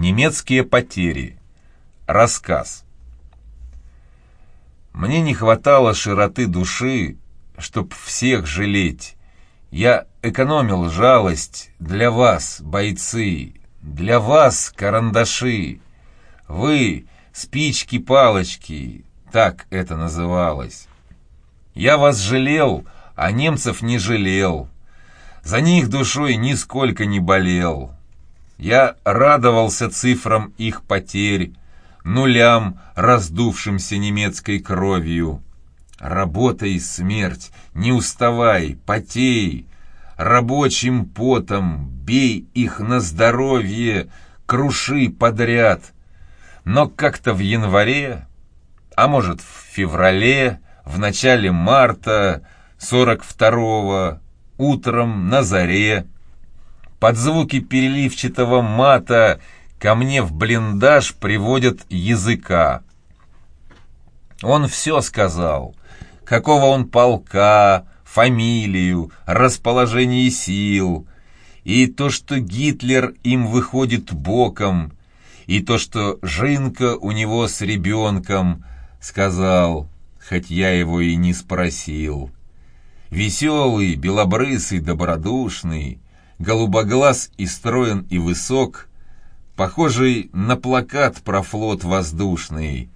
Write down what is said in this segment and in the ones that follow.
Немецкие потери. Рассказ. Мне не хватало широты души, чтоб всех жалеть. Я экономил жалость для вас, бойцы, для вас, карандаши. Вы, спички-палочки, так это называлось. Я вас жалел, а немцев не жалел. За них душой нисколько не болел. Я радовался цифрам их потерь, нулям, раздувшимся немецкой кровью. Работай, смерть, не уставай, потей, рабочим потом бей их на здоровье, круши подряд. Но как-то в январе, а может в феврале, в начале марта сорок второго, утром на заре, под звуки переливчатого мата ко мне в блиндаж приводят языка. Он все сказал, какого он полка, фамилию, расположение сил, и то, что Гитлер им выходит боком, и то, что Жинка у него с ребенком, сказал, хоть я его и не спросил. Веселый, белобрысый, добродушный, голубоглаз и строен и высок, похожий на плакат про флот воздушный.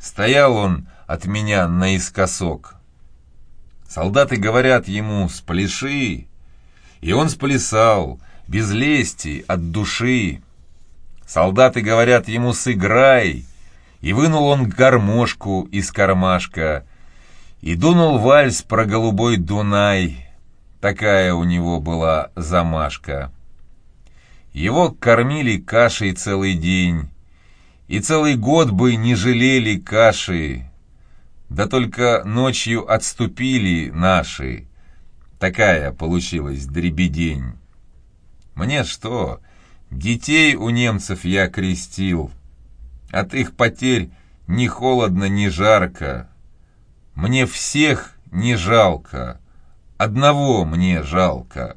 Стоял он от меня наискосок. Солдаты говорят ему «спляши», и он сплясал, без лести, от души. Солдаты говорят ему «сыграй», и вынул он гармошку из кармашка, и дунул вальс про голубой Дунай, Такая у него была замашка. Его кормили кашей целый день, и целый год бы не жалели каши. Да только ночью отступили наши. Такая получилась дребедень. Мне что, детей у немцев я крестил. От их потерь ни холодно, ни жарко. Мне всех не жалко. Одного мне жалко,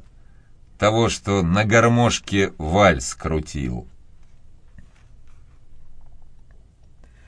того, что на гармошке вальс крутил.